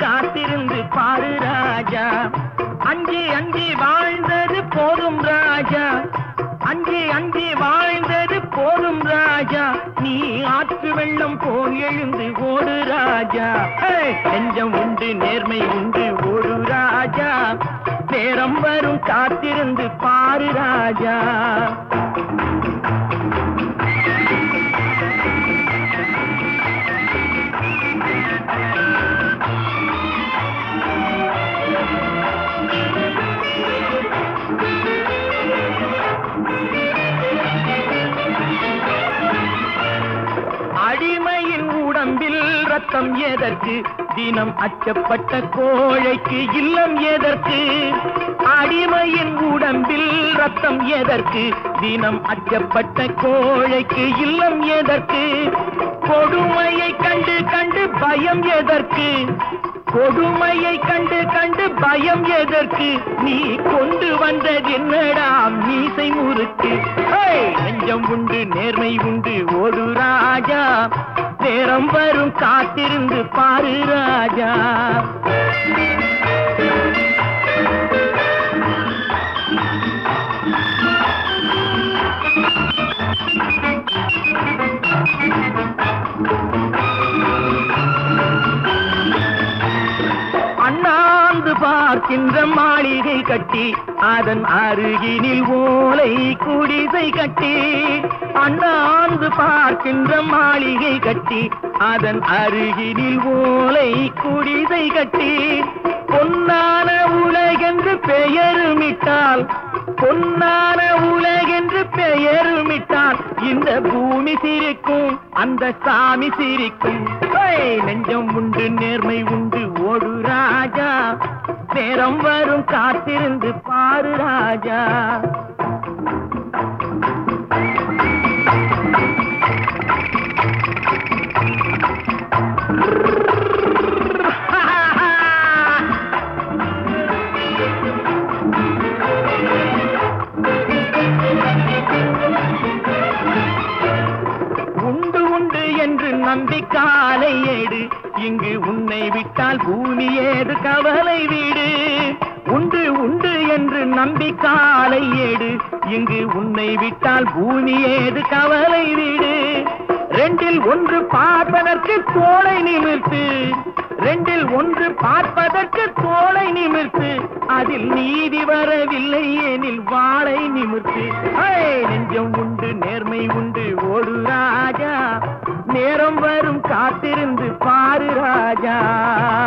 காத்திருந்து பாரு ராஜா. அஞ்சி அஞ்சி வாழ்ந்தது ராஜா நீ ஆற்று வெள்ளம் போல் எழுந்து ஓடு ராஜா ஹே! நெஞ்சம் உண்டு நேர்மை உண்டு ஓடு ராஜா நேரம் வரும் காத்திருந்து பாரு ராஜா உடம்பில் ரத்தம் எதற்கு? தினம் அச்சப்பட்ட கோழைக்கு இல்லம் எதற்கு? அடிமையின் உடம்பில் ரத்தம் எதற்கு? தினம் அச்சப்பட்ட கோழைக்கு இல்லம் எதற்கு? கொடுமையை கண்டு கண்டு பயம் எதற்கு? கொடுமையை கண்டு கண்டு பயம் எதற்கு? நீ கொண்டு வந்தது என்னடா? மீசை முறுக்கு. நெஞ்சம் உண்டு நேர்மை உண்டு ஓடு ராஜா. நேரம் வரும் காத்திருந்து பாரு ராஜா. பார்க்கின்ற மாளிகை கட்டி அதன் அருகினில் ஓலை குடிசை கட்டி அண்ணாந்து பார்க்கின்ற மாளிகை கட்டி அதன் அருகினில் ஓலை குடிசை கட்டி. பொன்னான உலகென்று பெயருமிட்டால் பொன்னான உலகென்று பெயருமிட்டால் இந்த பூமி சிரிக்கும் அந்த சாமி சிரிக்கும். நெஞ்சம் உண்டு நேர்மை உண்டு ஓடு நேரம் வரும் காத்திருந்து பாரு ராஜா. நம்பி காலை ஏடு இங்கு உன்னை விட்டால் பூமி ஏது கவலை வீடு. உண்டு உண்டு என்று நம்பி காலை ஏடு இங்கு உன்னை விட்டால் பூமி ஏது கவலை வீடு. ரெண்டில் ஒன்று பார்ப்பதற்கு தோலை நிமிர்த்து. ரெண்டில் ஒன்று பார்ப்பதற்கு தோலை நிமிர்த்து. அதில் நீதி வரவில்லை எனில் வாழை நிமிர்த்து. நெஞ்சம் ना